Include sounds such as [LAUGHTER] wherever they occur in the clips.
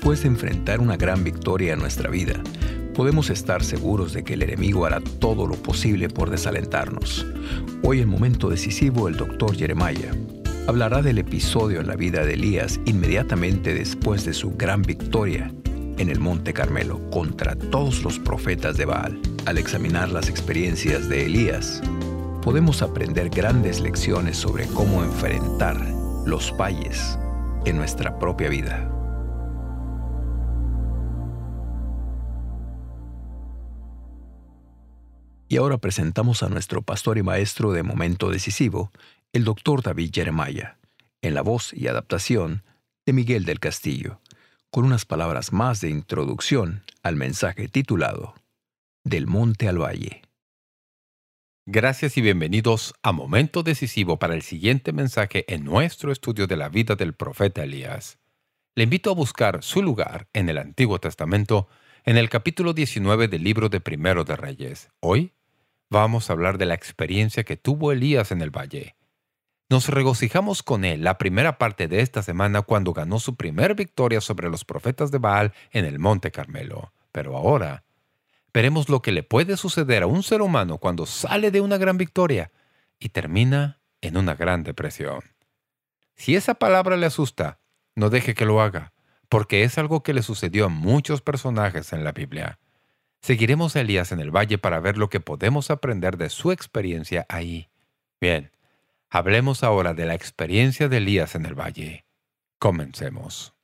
Después de enfrentar una gran victoria en nuestra vida, podemos estar seguros de que el enemigo hará todo lo posible por desalentarnos. Hoy en Momento Decisivo el doctor Jeremiah hablará del episodio en la vida de Elías inmediatamente después de su gran victoria en el Monte Carmelo contra todos los profetas de Baal. Al examinar las experiencias de Elías, podemos aprender grandes lecciones sobre cómo enfrentar los valles en nuestra propia vida. Y ahora presentamos a nuestro pastor y maestro de momento decisivo, el doctor David Jeremiah, en la voz y adaptación de Miguel del Castillo, con unas palabras más de introducción al mensaje titulado Del Monte al Valle. Gracias y bienvenidos a Momento Decisivo para el siguiente mensaje en nuestro estudio de la vida del profeta Elías. Le invito a buscar su lugar en el Antiguo Testamento en el capítulo 19 del libro de Primero de Reyes. Hoy vamos a hablar de la experiencia que tuvo Elías en el valle. Nos regocijamos con él la primera parte de esta semana cuando ganó su primer victoria sobre los profetas de Baal en el Monte Carmelo. Pero ahora veremos lo que le puede suceder a un ser humano cuando sale de una gran victoria y termina en una gran depresión. Si esa palabra le asusta, no deje que lo haga, porque es algo que le sucedió a muchos personajes en la Biblia. Seguiremos a Elías en el valle para ver lo que podemos aprender de su experiencia ahí. Bien, hablemos ahora de la experiencia de Elías en el valle. Comencemos.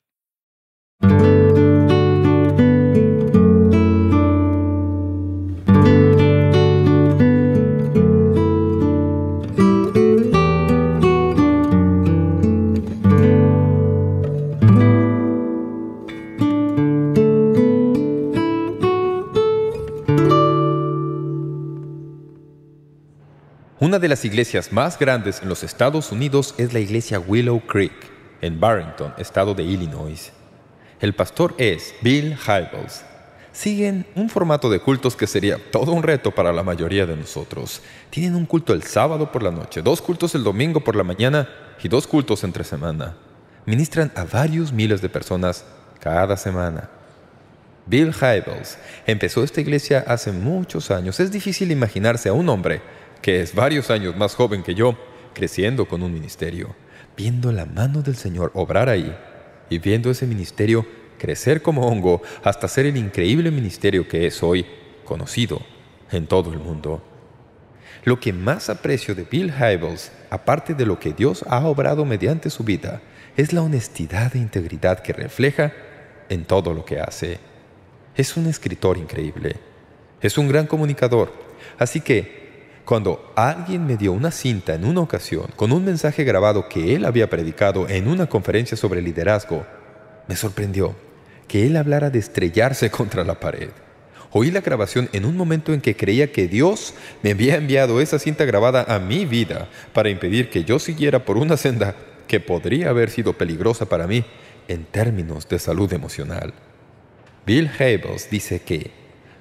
Una de las iglesias más grandes en los Estados Unidos es la iglesia Willow Creek, en Barrington, estado de Illinois. El pastor es Bill Hybels. Siguen un formato de cultos que sería todo un reto para la mayoría de nosotros. Tienen un culto el sábado por la noche, dos cultos el domingo por la mañana y dos cultos entre semana. Ministran a varios miles de personas cada semana. Bill Hybels empezó esta iglesia hace muchos años. Es difícil imaginarse a un hombre que es varios años más joven que yo, creciendo con un ministerio, viendo la mano del Señor obrar ahí y viendo ese ministerio crecer como hongo hasta ser el increíble ministerio que es hoy conocido en todo el mundo. Lo que más aprecio de Bill Hybels, aparte de lo que Dios ha obrado mediante su vida, es la honestidad e integridad que refleja en todo lo que hace. Es un escritor increíble. Es un gran comunicador. Así que cuando alguien me dio una cinta en una ocasión con un mensaje grabado que él había predicado en una conferencia sobre liderazgo, me sorprendió que él hablara de estrellarse [LAUGHS] contra la pared. Oí la grabación en un momento en que creía que Dios me había enviado esa cinta grabada a mi vida para impedir que yo siguiera por una senda que podría haber sido peligrosa para mí en términos de salud emocional. Bill Hybels dice que,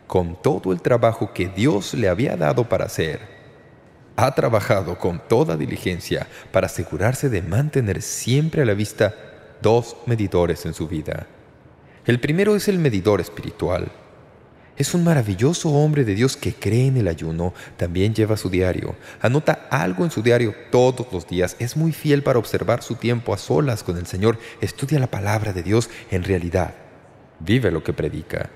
con todo el trabajo que Dios le había dado para hacer, ha trabajado con toda diligencia para asegurarse de mantener siempre a la vista dos medidores en su vida. El primero es el medidor espiritual. Es un maravilloso hombre de Dios que cree en el ayuno, también lleva su diario, anota algo en su diario todos los días, es muy fiel para observar su tiempo a solas con el Señor, estudia la palabra de Dios en realidad, vive lo que predica.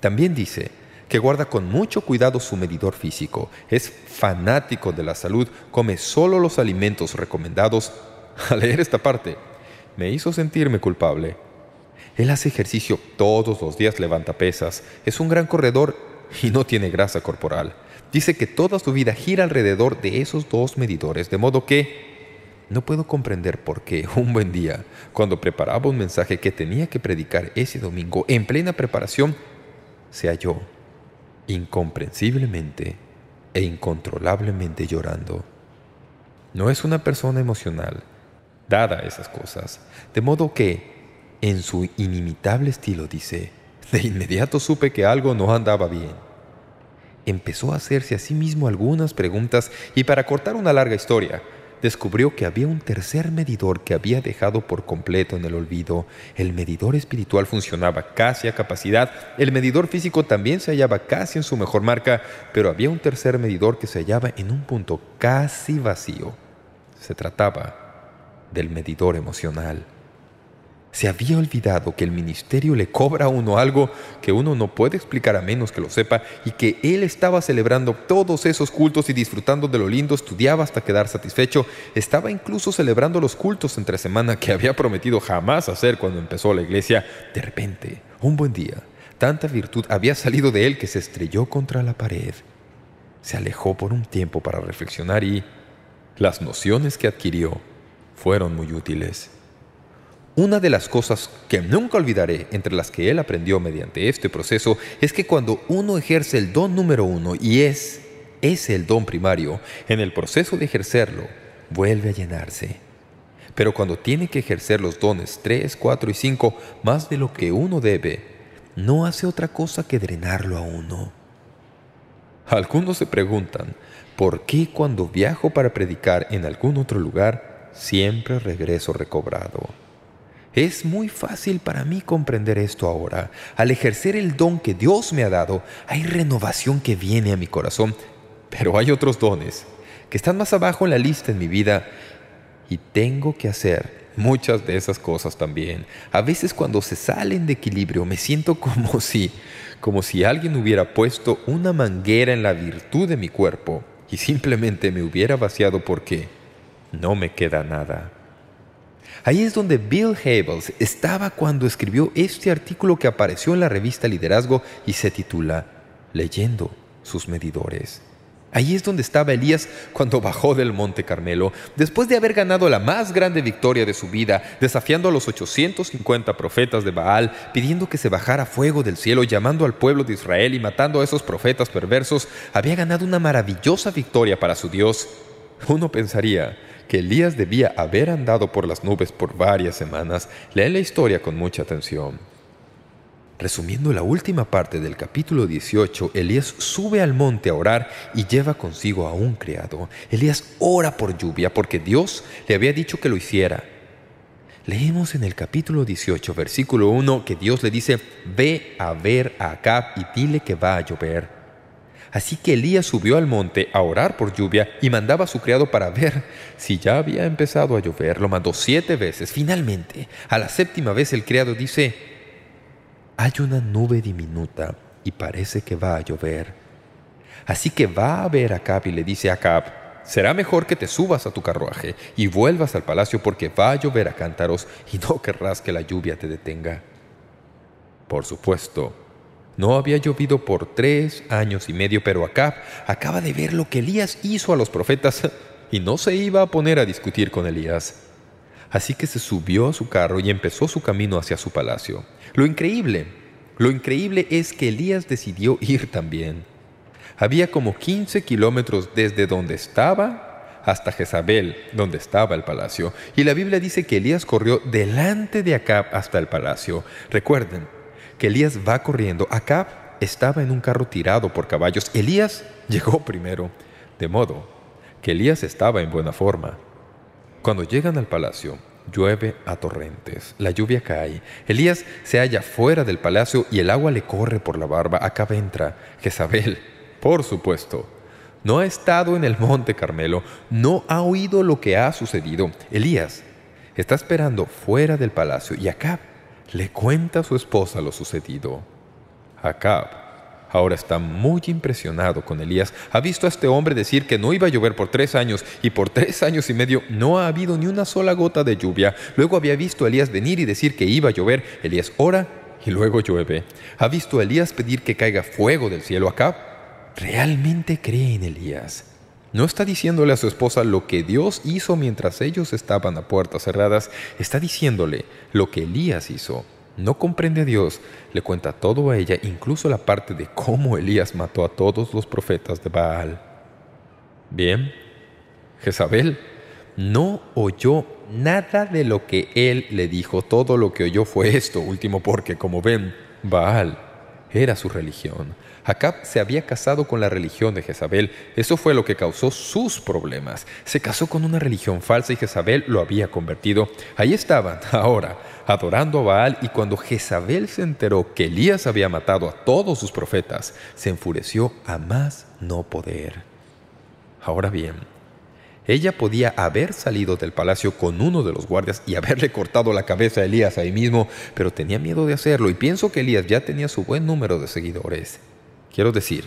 También dice, que guarda con mucho cuidado su medidor físico. Es fanático de la salud, come solo los alimentos recomendados. [LAUGHS] Al leer esta parte, me hizo sentirme culpable. Él hace ejercicio todos los días, levanta pesas, es un gran corredor y no tiene grasa corporal. Dice que toda su vida gira alrededor de esos dos medidores, de modo que no puedo comprender por qué [LAUGHS] un buen día, cuando preparaba un mensaje que tenía que predicar ese domingo, en plena preparación, se halló incomprensiblemente e incontrolablemente llorando. No es una persona emocional, dada esas cosas, de modo que, en su inimitable estilo, dice, de inmediato supe que algo no andaba bien. Empezó a hacerse a sí mismo algunas preguntas y para cortar una larga historia, descubrió que había un tercer medidor que había dejado por completo en el olvido. El medidor espiritual funcionaba casi a capacidad, el medidor físico también se hallaba casi en su mejor marca, pero había un tercer medidor que se hallaba en un punto casi vacío. Se trataba del medidor emocional. Se había olvidado que el ministerio le cobra a uno algo que uno no puede explicar a menos que lo sepa y que él estaba celebrando todos esos cultos y disfrutando de lo lindo, estudiaba hasta quedar satisfecho, estaba incluso celebrando los cultos entre semana que había prometido jamás hacer cuando empezó la iglesia. De repente, un buen día, tanta virtud había salido de él que se estrelló contra la pared. Se alejó por un tiempo para reflexionar y las nociones que adquirió fueron muy útiles. Una de las cosas que nunca olvidaré entre las que él aprendió mediante este proceso es que cuando uno ejerce el don número uno y es, es el don primario, en el proceso de ejercerlo, vuelve a llenarse. Pero cuando tiene que ejercer los dones 3, 4 y 5 más de lo que uno debe, no hace otra cosa que drenarlo a uno. Algunos se preguntan, ¿por qué cuando viajo para predicar en algún otro lugar, siempre regreso recobrado? Es muy fácil para mí comprender esto ahora. Al ejercer el don que Dios me ha dado, hay renovación que viene a mi corazón. Pero hay otros dones que están más abajo en la lista en mi vida y tengo que hacer muchas de esas cosas también. A veces cuando se salen de equilibrio me siento [LAUGHS] como si, como si alguien hubiera puesto una manguera en la virtud de mi cuerpo y simplemente me hubiera vaciado porque no me queda nada. Ahí es donde Bill Hybels estaba cuando escribió este artículo que apareció en la revista Liderazgo y se titula Leyendo sus medidores. Ahí es donde estaba Elías cuando [LAUGHS] bajó del Monte Carmelo, después de haber ganado la más grande victoria de su vida, desafiando a los 850 profetas de Baal, pidiendo que se bajara fuego del cielo, llamando al pueblo de Israel y matando a esos profetas perversos, había ganado una maravillosa victoria para su Dios. Uno pensaría que Elías debía haber andado por las nubes por varias semanas, lee la historia con mucha atención. Resumiendo la última parte del capítulo 18, Elías sube al monte a orar y lleva consigo a un criado. Elías ora por lluvia porque Dios le había dicho que lo hiciera. Leemos en el capítulo 18, versículo 1, que Dios le dice, «Ve a ver a Acab y dile que va a llover». Así que Elías subió al monte a orar por lluvia y mandaba a su criado para ver si ya había empezado a llover. Lo mandó siete veces. Finalmente, a la séptima vez el criado dice, «Hay una nube diminuta y parece que va a llover». Así que va a ver a Acab y le dice a Acab, «Será mejor que te subas a tu carruaje y vuelvas al palacio porque va a llover a cántaros y no querrás que la lluvia te detenga». Por supuesto, no había llovido por tres años y medio, pero Acab acaba de ver lo que Elías hizo a los profetas [LAUGHS] y no se iba a poner a discutir con Elías. Así que se subió a su carro y empezó su camino hacia su palacio. Lo increíble, lo increíble es que Elías decidió [LAUGHS] ir también. Había como 15 kilómetros desde donde estaba hasta Jezabel, donde estaba el palacio. Y la Biblia dice que Elías corrió delante de Acab hasta el palacio. Recuerden, que Elías va corriendo. Acab estaba en un carro tirado por caballos. Elías llegó [LAUGHS] primero, de modo que Elías estaba en buena forma. Cuando llegan al palacio, llueve a torrentes. La lluvia cae. Elías se halla fuera del palacio y el agua le corre por la barba. Acab entra. Jezabel, por supuesto, no ha estado en el monte Carmelo, no ha oído lo que ha sucedido. Elías está esperando fuera del palacio y Acab le cuenta a su esposa lo sucedido. Acab ahora está muy impresionado con Elías. Ha visto a este hombre decir que no iba a llover por tres años y por tres años y medio no ha habido ni una sola gota de lluvia. Luego había visto a Elías venir y decir que iba a llover. Elías ora y luego llueve. Ha visto a Elías pedir que caiga fuego del cielo. Acab realmente cree en Elías. No está diciéndole a su esposa lo que Dios hizo mientras ellos estaban a puertas cerradas. Está diciéndole lo que Elías hizo. No comprende a Dios. Le cuenta todo a ella, incluso la parte de cómo Elías mató a todos los profetas de Baal. Bien, Jezabel no oyó nada de lo que él le dijo. Todo lo que oyó fue esto último porque, como ven, Baal era su religión. Acab se había casado con la religión de Jezabel. Eso fue lo que causó sus problemas. Se casó con una religión falsa y Jezabel lo había convertido. Ahí estaban, [LAUGHS] ahora, adorando a Baal y cuando Jezabel se enteró que Elías había matado a todos sus profetas, se enfureció a más no poder. Ahora bien, ella podía haber salido del palacio con uno de los guardias y haberle cortado la cabeza a Elías ahí mismo, pero tenía miedo de hacerlo y pienso que Elías ya tenía su buen número de seguidores. Quiero decir,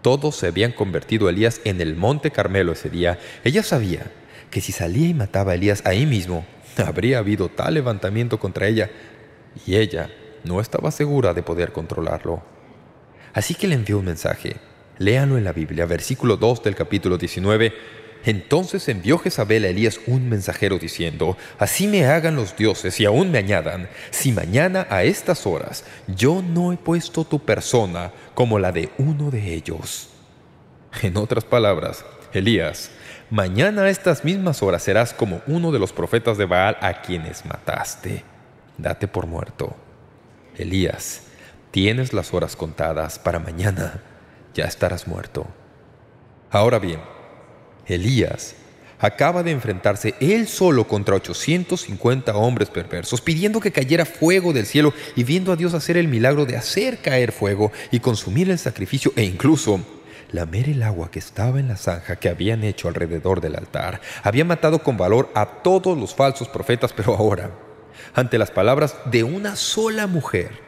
todos se habían convertido a Elías en el monte Carmelo ese día. Ella sabía que si salía y mataba a Elías ahí mismo, habría habido tal levantamiento contra ella, y ella no estaba segura de poder controlarlo. Así que le envió un mensaje. Léanlo en la Biblia, versículo 2 del capítulo 19, entonces envió Jezabel a Elías un mensajero diciendo, «Así me hagan los dioses y aún me añadan, si mañana a estas horas yo no he puesto tu persona como la de uno de ellos». En otras palabras, Elías, mañana a estas mismas horas serás como uno de los profetas de Baal a quienes mataste. Date por muerto. Elías, tienes las horas contadas, para mañana ya estarás muerto. Ahora bien, Elías acaba de enfrentarse él solo contra 850 hombres perversos, pidiendo que cayera fuego del cielo y viendo a Dios hacer el milagro de hacer caer fuego y consumir el sacrificio e incluso lamer el agua que estaba en la zanja que habían hecho alrededor del altar. Había matado con valor a todos los falsos profetas, pero ahora, ante las palabras de una sola mujer,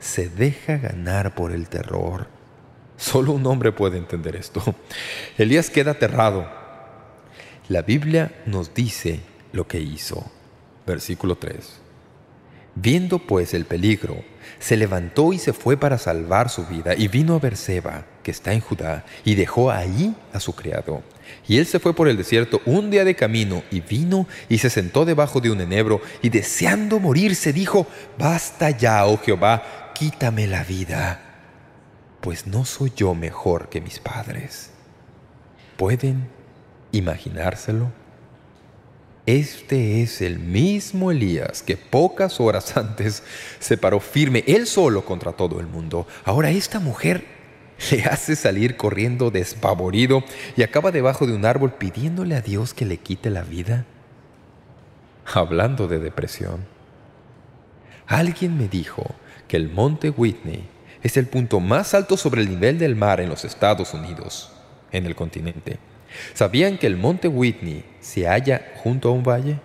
se deja ganar por el terror Solo un hombre puede entender esto. [LAUGHS] Elías queda aterrado. La Biblia nos dice lo que hizo. Versículo 3. Viendo pues el peligro, se levantó y se fue para salvar su vida, y vino a Berseba, que está en Judá, y dejó allí a su criado. Y él se fue por el desierto un día de camino, y vino y se sentó debajo de un enebro, y deseando morir se dijo, «Basta ya, oh Jehová, quítame la vida» pues no soy yo mejor que mis padres. ¿Pueden imaginárselo? Este es el mismo Elías que pocas horas [LAUGHS] antes se paró firme, él solo contra todo el mundo. Ahora esta mujer le hace salir corriendo despavorido y acaba debajo de un árbol pidiéndole a Dios que le quite la vida. Hablando de depresión, alguien me dijo que el monte Whitney es el punto más alto sobre el nivel del mar en los Estados Unidos, en el continente. ¿Sabían que el monte Whitney se halla junto a un valle?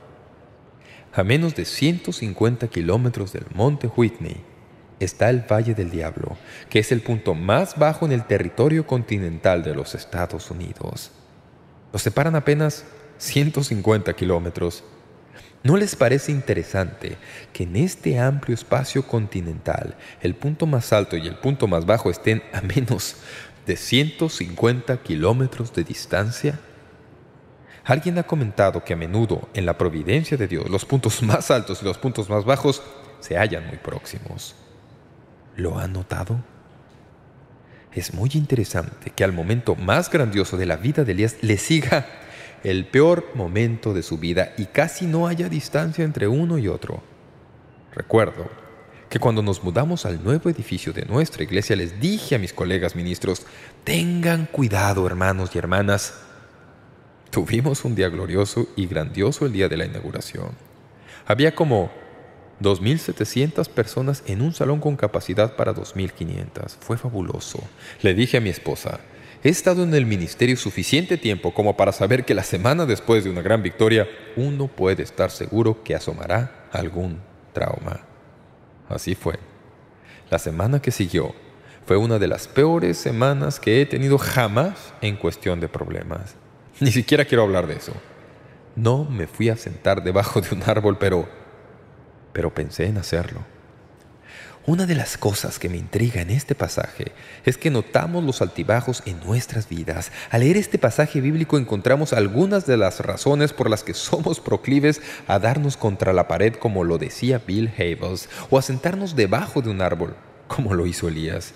A menos de 150 kilómetros del monte Whitney está el Valle del Diablo, que es el punto más bajo en el territorio continental de los Estados Unidos. Los separan apenas 150 kilómetros ¿No les parece interesante que en este amplio espacio continental el punto más alto y el punto más bajo estén a menos de 150 kilómetros de distancia? Alguien ha comentado que a menudo en la providencia de Dios los puntos más altos y los puntos más bajos se hallan muy próximos. ¿Lo ha notado? Es muy interesante que al momento más grandioso de la vida de Elías le siga el peor momento de su vida y casi no haya distancia entre uno y otro. Recuerdo que cuando nos mudamos al nuevo edificio de nuestra iglesia les dije a mis colegas ministros, tengan cuidado hermanos y hermanas. Tuvimos un día glorioso y grandioso el día de la inauguración. Había como 2.700 personas en un salón con capacidad para 2.500. Fue fabuloso. Le dije a mi esposa, He estado en el ministerio suficiente tiempo como para saber que la semana después de una gran victoria uno puede estar seguro que asomará algún trauma. Así fue. La semana que siguió fue una de las peores semanas que he tenido jamás en cuestión de problemas. Ni siquiera quiero hablar de eso. No me fui a sentar debajo de un árbol, pero, pero pensé en hacerlo. Una de las cosas que me intriga en este pasaje es que notamos los altibajos en nuestras vidas. Al leer este pasaje bíblico encontramos algunas de las razones por las que somos proclives a darnos contra la pared como lo decía Bill Havels o a sentarnos debajo de un árbol como lo hizo Elías.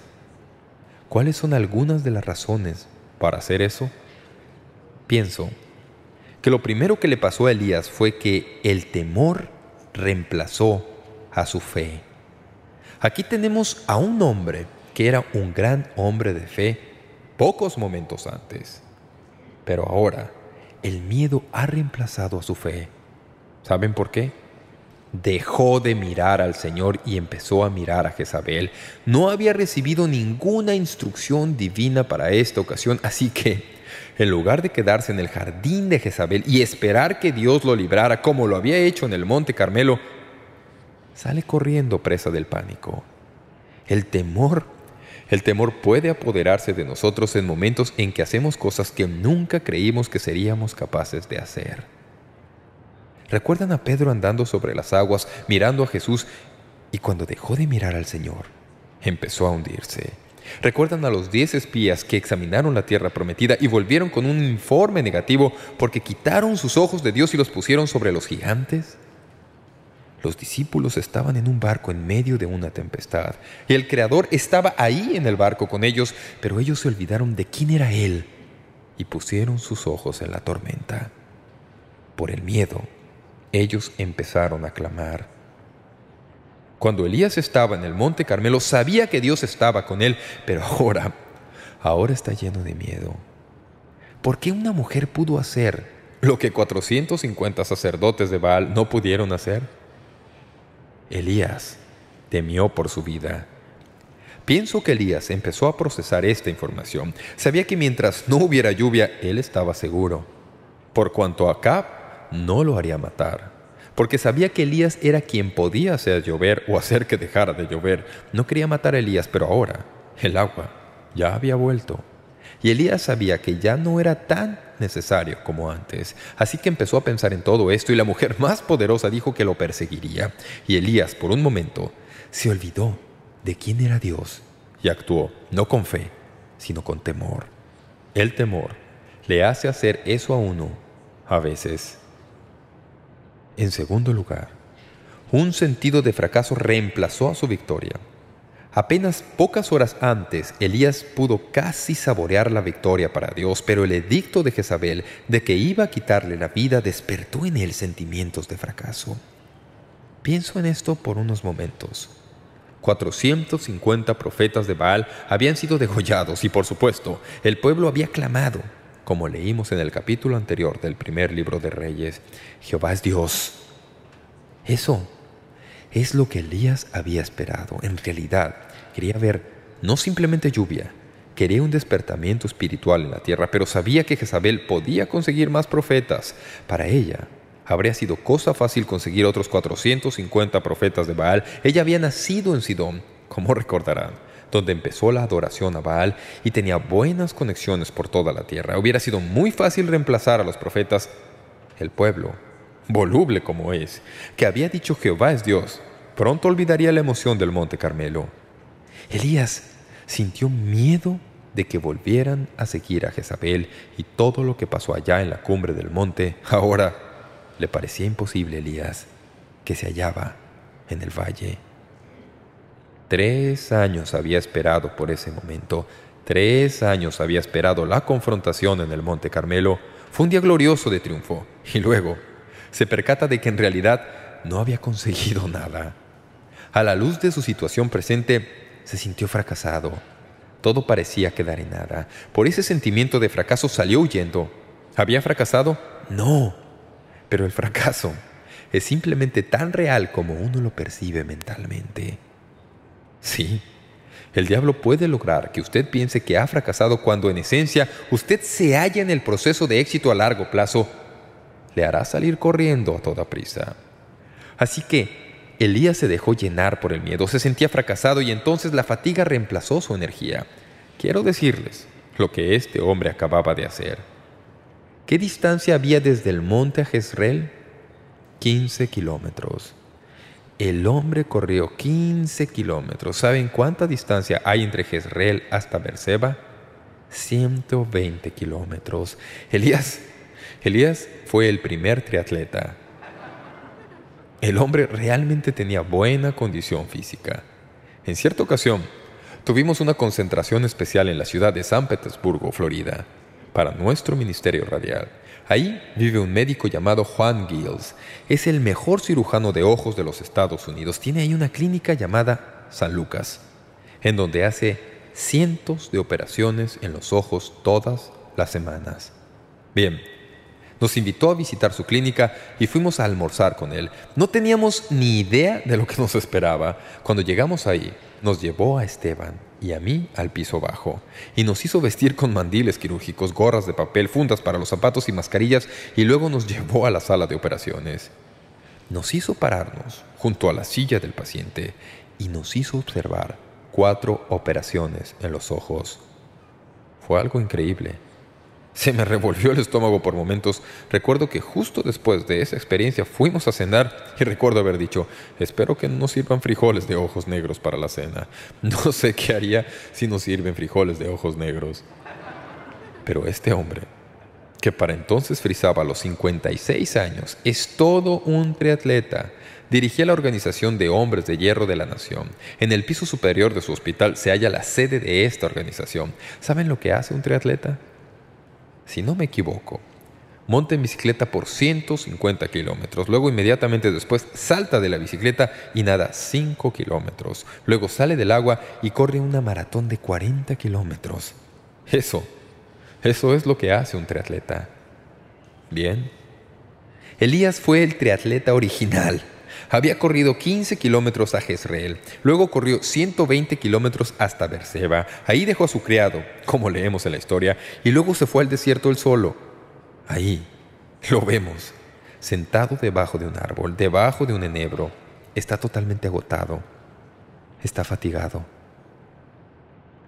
¿Cuáles son algunas de las razones para hacer eso? Pienso que lo primero que le pasó a Elías fue que el temor reemplazó a su fe. Aquí tenemos a un hombre que era un gran hombre de fe pocos momentos antes. Pero ahora, el miedo ha reemplazado a su fe. ¿Saben por qué? Dejó de mirar al Señor y empezó a mirar a Jezabel. No había recibido ninguna instrucción divina para esta ocasión, así que, en lugar de quedarse en el jardín de Jezabel y esperar que Dios lo librara como lo había hecho en el Monte Carmelo, sale corriendo presa del pánico. El temor, el temor puede apoderarse de nosotros en momentos en que hacemos cosas que nunca creímos que seríamos capaces de hacer. ¿Recuerdan a Pedro andando sobre las aguas, mirando a Jesús, y cuando dejó de mirar al Señor, empezó a hundirse? ¿Recuerdan a los diez espías que examinaron la tierra prometida y volvieron con un informe negativo porque quitaron sus ojos de Dios y los pusieron sobre los gigantes? Los discípulos estaban en un barco en medio de una tempestad, y el Creador estaba ahí en el barco con ellos, pero ellos se olvidaron de quién era Él y pusieron sus ojos en la tormenta. Por el miedo, ellos empezaron a clamar. Cuando Elías estaba en el monte Carmelo, sabía que Dios estaba con él, pero ahora, ahora está lleno de miedo. ¿Por qué una mujer pudo hacer lo que 450 sacerdotes de Baal no pudieron hacer? Elías temió por su vida. Pienso que Elías empezó a procesar esta información. Sabía que mientras no hubiera lluvia, él estaba seguro. Por cuanto acá no lo haría matar, porque sabía que Elías era quien podía hacer llover o hacer que dejara de llover. No quería matar a Elías, pero ahora el agua ya había vuelto. Y Elías sabía que ya no era tan necesario como antes. Así que empezó a pensar en todo esto y la mujer [LAUGHS] más poderosa dijo que lo perseguiría. Y Elías, por un momento, se olvidó de quién era Dios y actuó no con fe, sino con temor. El temor le hace hacer eso a uno a veces en segundo lugar, un sentido de fracaso reemplazó a su victoria. Apenas pocas horas antes, Elías pudo casi saborear la victoria para Dios, pero el edicto de Jezabel de que iba a quitarle la vida despertó en él sentimientos de fracaso. Pienso en esto por unos momentos. 450 profetas de Baal habían sido degollados y, por supuesto, el pueblo había clamado como leímos en el capítulo anterior del primer libro de Reyes, Jehová es Dios. Eso es lo que Elías había esperado. En realidad, quería ver no simplemente lluvia, quería un despertamiento espiritual en la tierra, pero sabía que Jezabel podía conseguir más profetas. Para ella, habría sido cosa fácil conseguir otros 450 profetas de Baal. Ella había nacido en Sidón, como recordarán donde empezó la adoración a Baal y tenía buenas conexiones por toda la tierra. Hubiera sido muy fácil reemplazar a los profetas. El pueblo, voluble como es, que había dicho Jehová es Dios, pronto olvidaría la emoción del monte Carmelo. Elías sintió miedo de que volvieran a seguir a Jezabel y todo lo que pasó allá en la cumbre del monte, ahora le parecía imposible a Elías, que se hallaba en el valle. Tres años había esperado por ese momento. Tres años había esperado la confrontación en el Monte Carmelo. Fue un día glorioso de triunfo. Y luego se percata de que en realidad no había conseguido [LAUGHS] nada. A la luz de su situación presente, se sintió fracasado. Todo parecía quedar en nada. Por ese sentimiento de fracaso salió huyendo. ¿Había fracasado? No. Pero el fracaso es simplemente tan real como uno lo percibe mentalmente. Sí, el diablo puede lograr que usted piense que ha fracasado cuando en esencia usted se halla en el proceso de éxito a largo plazo. Le hará salir corriendo a toda prisa. Así que Elías se dejó llenar por el miedo, se sentía fracasado y entonces la fatiga reemplazó su energía. Quiero decirles lo que este hombre acababa de hacer. ¿Qué distancia había desde el monte a Jezreel? 15 kilómetros. El hombre corrió 15 kilómetros. ¿Saben cuánta distancia hay entre Jezreel hasta Berseba? 120 kilómetros. Elías, Elías fue el primer triatleta. El hombre realmente tenía buena condición física. En cierta ocasión, tuvimos una concentración especial en la ciudad de San Petersburgo, Florida, para nuestro ministerio radial. Ahí vive un médico llamado Juan Gills. Es el mejor cirujano de ojos de los Estados Unidos. Tiene ahí una clínica llamada San Lucas, en donde hace cientos de operaciones en los ojos todas las semanas. Bien, nos invitó a visitar su clínica y fuimos a almorzar con él. No teníamos ni idea de lo que nos esperaba. Cuando llegamos ahí, nos llevó a Esteban y a mí al piso bajo, y nos hizo vestir con mandiles quirúrgicos, gorras de papel, fundas para los zapatos y mascarillas, y luego nos llevó a la sala de operaciones. Nos hizo pararnos junto a la silla del paciente y nos hizo observar cuatro operaciones en los ojos. Fue algo increíble. Se me revolvió el estómago por momentos. Recuerdo que justo después de esa experiencia fuimos a cenar y recuerdo haber dicho, espero que no sirvan frijoles de ojos negros para la cena. [LAUGHS] No sé qué haría si nos sirven frijoles de ojos negros. Pero este hombre, que para entonces frisaba los 56 años, es todo un triatleta. Dirigía la organización de hombres de hierro de la nación. En el piso superior de su hospital se halla la sede de esta organización. ¿Saben lo que hace un triatleta? Si no me equivoco, monta en bicicleta por 150 kilómetros. Luego inmediatamente después salta de la bicicleta y nada 5 kilómetros. Luego sale del agua y corre una maratón de 40 kilómetros. Eso, eso es lo que hace un triatleta. Bien. Elías fue el triatleta original. Había corrido 15 kilómetros a Jezreel, luego corrió 120 kilómetros hasta Berseba. Ahí dejó a su criado, como leemos en la historia, y luego se fue al desierto él solo. Ahí lo vemos, sentado debajo de un árbol, debajo de un enebro. Está totalmente agotado. Está fatigado.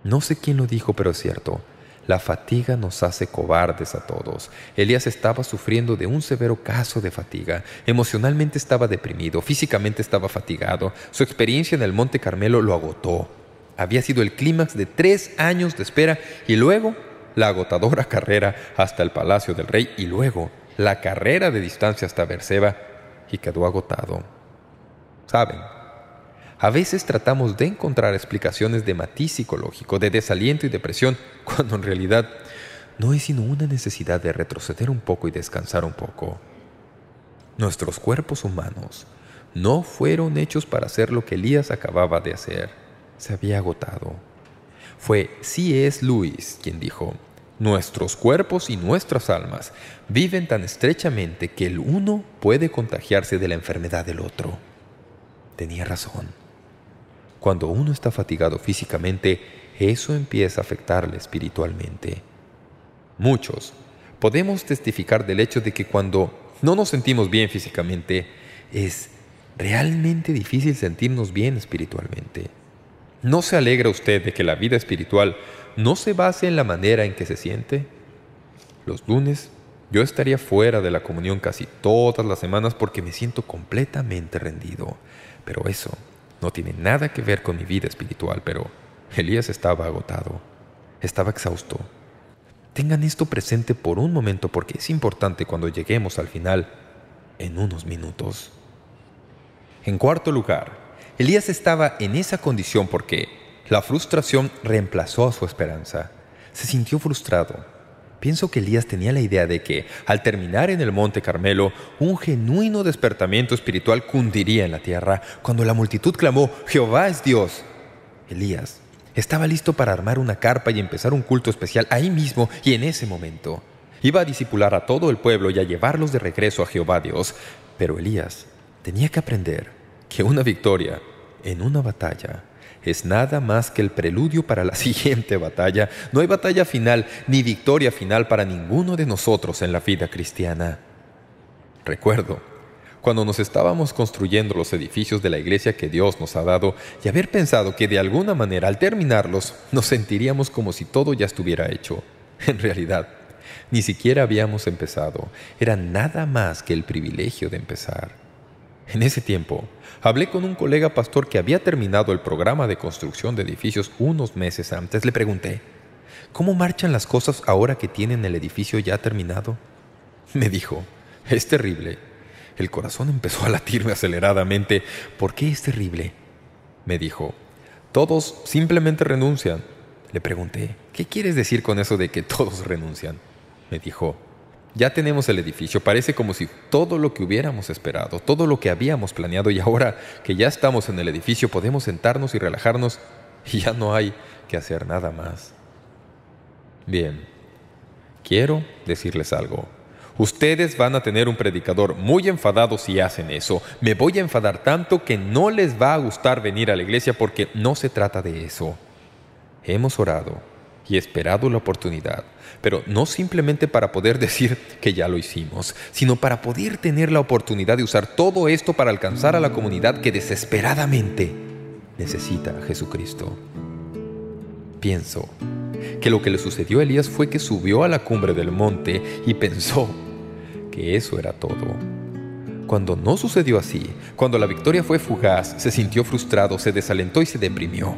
No sé quién lo dijo, pero es cierto. La fatiga nos hace cobardes a todos. Elías estaba sufriendo de un severo caso de fatiga. Emocionalmente estaba deprimido, físicamente estaba fatigado. Su experiencia en el Monte Carmelo lo agotó. Había sido el clímax de tres años de espera y luego la agotadora [LAUGHS] carrera hasta el palacio del rey y luego la carrera de distancia hasta Berseba y quedó agotado. ¿Saben? A veces tratamos de encontrar explicaciones de matiz psicológico, de desaliento y depresión, [LAUGHS] cuando en realidad no es sino una necesidad de retroceder un poco y descansar un poco. Nuestros cuerpos humanos no fueron hechos para hacer lo que Elías acababa de hacer. Se había agotado. Fue C.S. Lewis quien dijo, Nuestros cuerpos y nuestras almas viven tan estrechamente que el uno puede contagiarse de la enfermedad del otro. Tenía razón. Cuando uno está fatigado físicamente, eso empieza a afectarle espiritualmente. Muchos podemos testificar del hecho de que cuando no nos sentimos bien físicamente, es realmente difícil sentirnos bien espiritualmente. ¿No se alegra usted de que la vida espiritual no se base en la manera en que se siente? Los lunes yo estaría fuera de la comunión casi todas las semanas porque me siento completamente rendido. Pero eso no tiene nada que ver con mi vida espiritual, pero Elías estaba agotado, estaba exhausto. Tengan esto presente por un momento porque es importante cuando lleguemos al final en unos minutos. En cuarto lugar, Elías estaba en esa condición porque la frustración reemplazó a su esperanza. Se sintió frustrado, Pienso que Elías tenía la idea de que, al terminar en el Monte Carmelo, un genuino despertamiento espiritual cundiría en la tierra. Cuando la multitud clamó, «¡Jehová es Dios!», Elías estaba listo para armar una carpa y empezar un culto especial ahí mismo y en ese momento. Iba a disipular a todo el pueblo y a llevarlos de regreso a Jehová Dios. Pero Elías tenía que aprender que una victoria en una batalla es nada más que el preludio para la [LAUGHS] siguiente batalla. No hay batalla final ni victoria final para ninguno de nosotros en la vida cristiana. Recuerdo, cuando nos estábamos construyendo los edificios de la iglesia que Dios nos ha dado y haber pensado que de alguna manera al terminarlos nos sentiríamos como si todo ya estuviera hecho. [LAUGHS] En realidad, ni siquiera habíamos empezado. Era nada más que el privilegio de empezar. En ese tiempo, hablé con un colega pastor que había terminado el programa de construcción de edificios unos meses antes. Le pregunté, ¿cómo marchan las cosas ahora que tienen el edificio ya terminado? Me dijo, es terrible. El corazón empezó a latirme aceleradamente. ¿Por qué es terrible? Me dijo, todos simplemente renuncian. Le pregunté, ¿qué quieres decir con eso de que todos renuncian? Me dijo, Ya tenemos el edificio, parece como si todo lo que hubiéramos esperado, todo lo que habíamos planeado y ahora que ya estamos en el edificio podemos sentarnos y relajarnos y ya no hay que hacer nada más. Bien, quiero decirles algo. Ustedes van a tener un predicador muy enfadado si hacen eso. Me voy a enfadar tanto que no les va a gustar venir a la iglesia porque no se trata de eso. Hemos orado y esperado la oportunidad, pero no simplemente para poder decir que ya lo hicimos, sino para poder tener la oportunidad de usar todo esto para alcanzar a la comunidad que desesperadamente necesita a Jesucristo. Pienso que lo que le sucedió a Elías fue que subió a la cumbre del monte y pensó que eso era todo. Cuando no sucedió así, cuando la victoria fue fugaz, se sintió frustrado, se desalentó y se deprimió.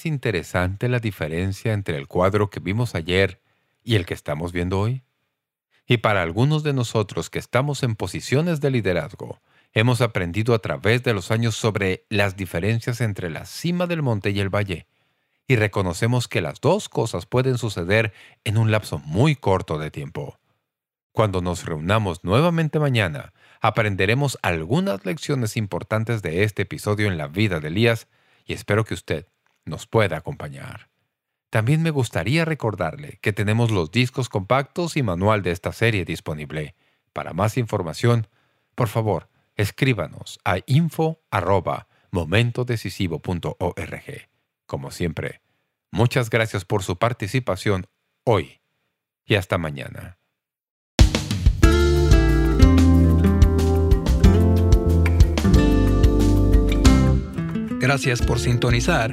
Es interesante la diferencia entre el cuadro que vimos ayer y el que estamos viendo hoy? Y para algunos de nosotros que estamos en posiciones de liderazgo, hemos aprendido a través de los años sobre las diferencias entre la cima del monte y el valle, y reconocemos que las dos cosas pueden suceder en un lapso muy corto de tiempo. Cuando nos reunamos nuevamente mañana, aprenderemos algunas lecciones importantes de este episodio en la vida de Elías y espero que usted nos pueda acompañar. También me gustaría recordarle que tenemos los discos compactos y manual de esta serie disponible. Para más información, por favor, escríbanos a info@momentodecisivo.org. Como siempre, muchas gracias por su participación hoy y hasta mañana. Gracias por sintonizar